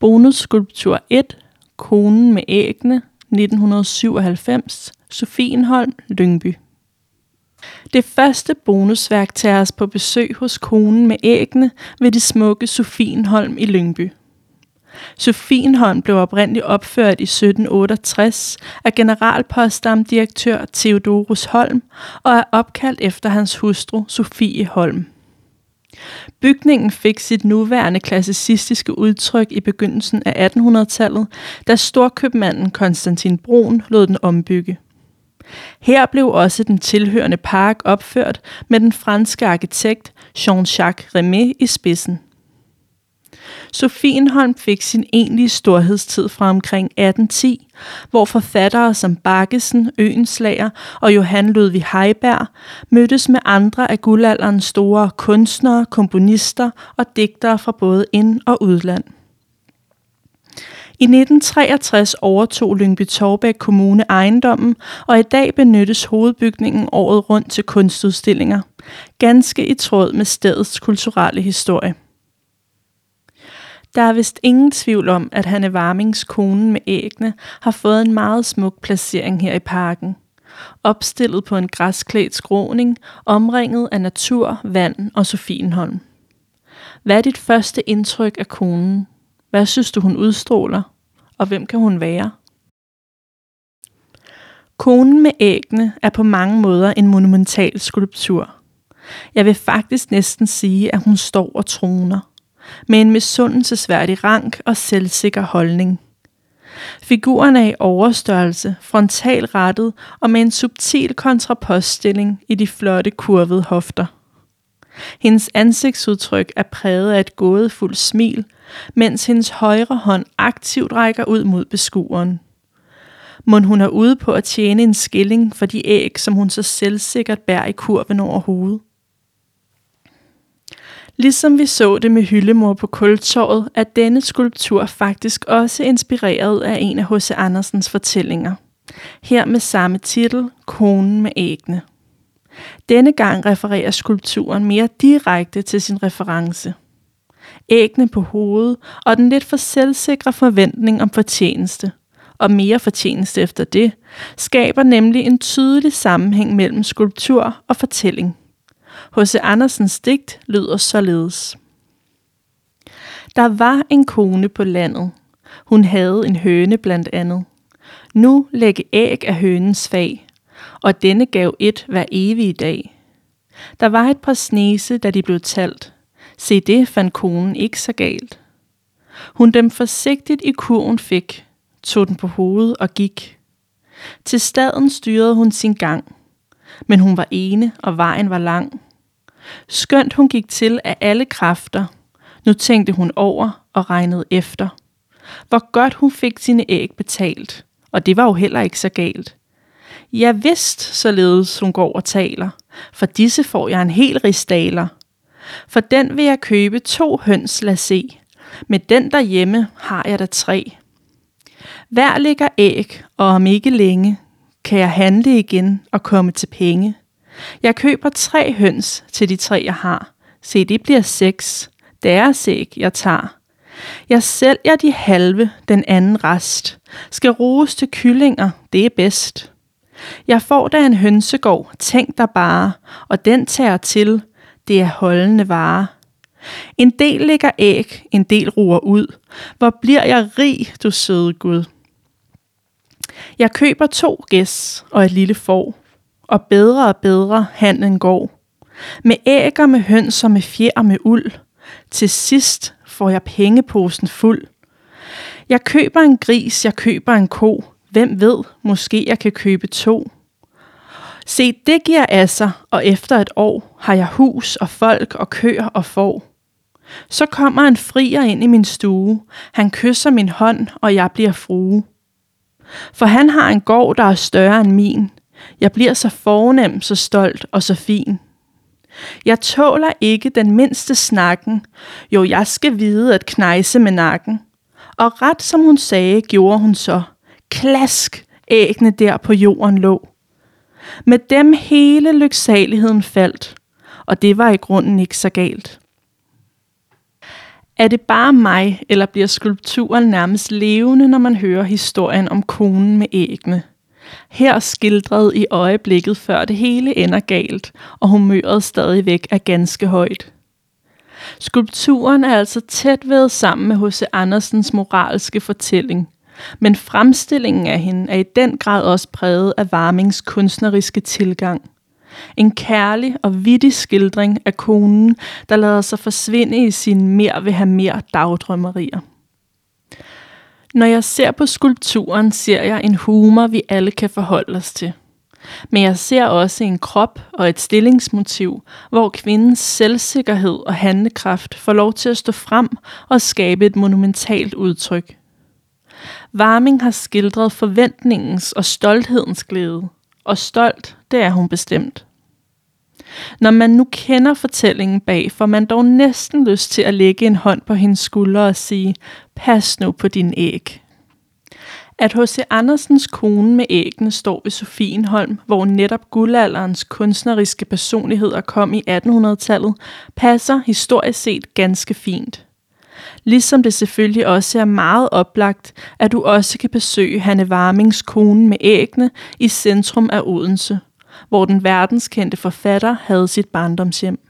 Bonusskulptur 1. Konen med æggene 1997. Sofienholm, Lyngby. Det første bonusværk tager os på besøg hos konen med æggene ved det smukke Sofienholm i Lyngby. Sofienholm blev oprindeligt opført i 1768 af generalpostamdirektør Theodorus Holm og er opkaldt efter hans hustru Sofie Holm. Bygningen fik sit nuværende klassicistiske udtryk i begyndelsen af 1800-tallet, da storkøbmanden Konstantin Brun lod den ombygge. Her blev også den tilhørende park opført med den franske arkitekt Jean-Jacques Remet i spidsen. Sofienholm fik sin egentlige storhedstid fra omkring 1810, hvor forfattere som Bakkesen, Øenslager og Johan Ludvig Heiberg mødtes med andre af guldalderens store kunstnere, komponister og digtere fra både ind- og udland. I 1963 overtog Lyngby Torbæk Kommune ejendommen, og i dag benyttes hovedbygningen året rundt til kunstudstillinger. Ganske i tråd med stedets kulturelle historie. Der er vist ingen tvivl om, at Hanne Varmings kone med ægne har fået en meget smuk placering her i parken. Opstillet på en græsklædt skråning, omringet af natur, vand og Sofienholm. Hvad er dit første indtryk af konen? Hvad synes du, hun udstråler? Og hvem kan hun være? Konen med ægne er på mange måder en monumental skulptur. Jeg vil faktisk næsten sige, at hun står og troner med en misundelsesværdig rank og selvsikker holdning. Figuren er i overstørrelse, frontalrettet og med en subtil kontrapoststilling i de flotte kurvede hofter. Hendes ansigtsudtryk er præget af et gådefuldt smil, mens hendes højre hånd aktivt rækker ud mod beskueren. Må hun er ude på at tjene en skilling for de æg, som hun så selvsikkert bærer i kurven over hovedet. Ligesom vi så det med Hyllemor på Kultorvet, er denne skulptur faktisk også inspireret af en af H.C. Andersens fortællinger. Her med samme titel, Konen med ægne. Denne gang refererer skulpturen mere direkte til sin reference. Ægne på hovedet og den lidt for selvsikre forventning om fortjeneste, og mere fortjeneste efter det, skaber nemlig en tydelig sammenhæng mellem skulptur og fortælling. H.C. Andersens digt lyder således. Der var en kone på landet. Hun havde en høne blandt andet. Nu lægge æg af hønens fag, og denne gav et hver evige dag. Der var et par snese, da de blev talt. Se det fandt konen ikke så galt. Hun dem forsigtigt i kurven fik, tog den på hovedet og gik. Til staden styrede hun sin gang, men hun var ene, og vejen var lang. Skønt hun gik til af alle kræfter, nu tænkte hun over og regnede efter. Hvor godt hun fik sine æg betalt, og det var jo heller ikke så galt. Ja vidst, således hun går og taler, for disse får jeg en hel ristaler. For den vil jeg købe to høns, lad se. Med den derhjemme har jeg der tre. Hver ligger æg, og om ikke længe kan jeg handle igen og komme til penge. Jeg køber tre høns til de tre, jeg har. Se, det bliver seks. Deres æg, jeg tager. Jeg sælger de halve, den anden rest. Skal roes til kyllinger, det er bedst. Jeg får da en hønsegård, tænk dig bare, og den tager til, det er holdende vare. En del ligger æg, en del ruer ud. Hvor bliver jeg rig, du søde Gud. Jeg køber to gæs og et lille får og bedre og bedre handlen går. Med æg og med høns og med fjer og med uld. Til sidst får jeg pengeposen fuld. Jeg køber en gris, jeg køber en ko. Hvem ved, måske jeg kan købe to. Se, det giver asser, og efter et år har jeg hus og folk og køer og får. Så kommer en frier ind i min stue. Han kysser min hånd, og jeg bliver frue. For han har en gård, der er større end min. Jeg bliver så fornem, så stolt og så fin. Jeg tåler ikke den mindste snakken. Jo, jeg skal vide at knejse med nakken. Og ret som hun sagde, gjorde hun så. Klask ægne der på jorden lå. Med dem hele lyksaligheden faldt, og det var i grunden ikke så galt. Er det bare mig, eller bliver skulpturen nærmest levende, når man hører historien om konen med ægne? Her skildret i øjeblikket, før det hele ender galt, og humøret stadigvæk er ganske højt. Skulpturen er altså tæt ved sammen med H.C. Andersens moralske fortælling, men fremstillingen af hende er i den grad også præget af Varmings kunstneriske tilgang – en kærlig og vittig skildring af konen, der lader sig forsvinde i sin mere vil have mere dagdrømmerier. Når jeg ser på skulpturen, ser jeg en humor, vi alle kan forholde os til. Men jeg ser også en krop og et stillingsmotiv, hvor kvindens selvsikkerhed og handlekraft får lov til at stå frem og skabe et monumentalt udtryk. Warming har skildret forventningens og stolthedens glæde, og stolt, det er hun bestemt. Når man nu kender fortællingen bag, får man dog næsten lyst til at lægge en hånd på hendes skulder og sige, pas nu på din æg. At H.C. Andersens kone med æggene står ved Sofienholm, hvor netop guldalderens kunstneriske personligheder kom i 1800-tallet, passer historisk set ganske fint. Ligesom det selvfølgelig også er meget oplagt, at du også kan besøge Hanne Warmings kone med æggene i centrum af Odense, hvor den verdenskendte forfatter havde sit barndomshjem.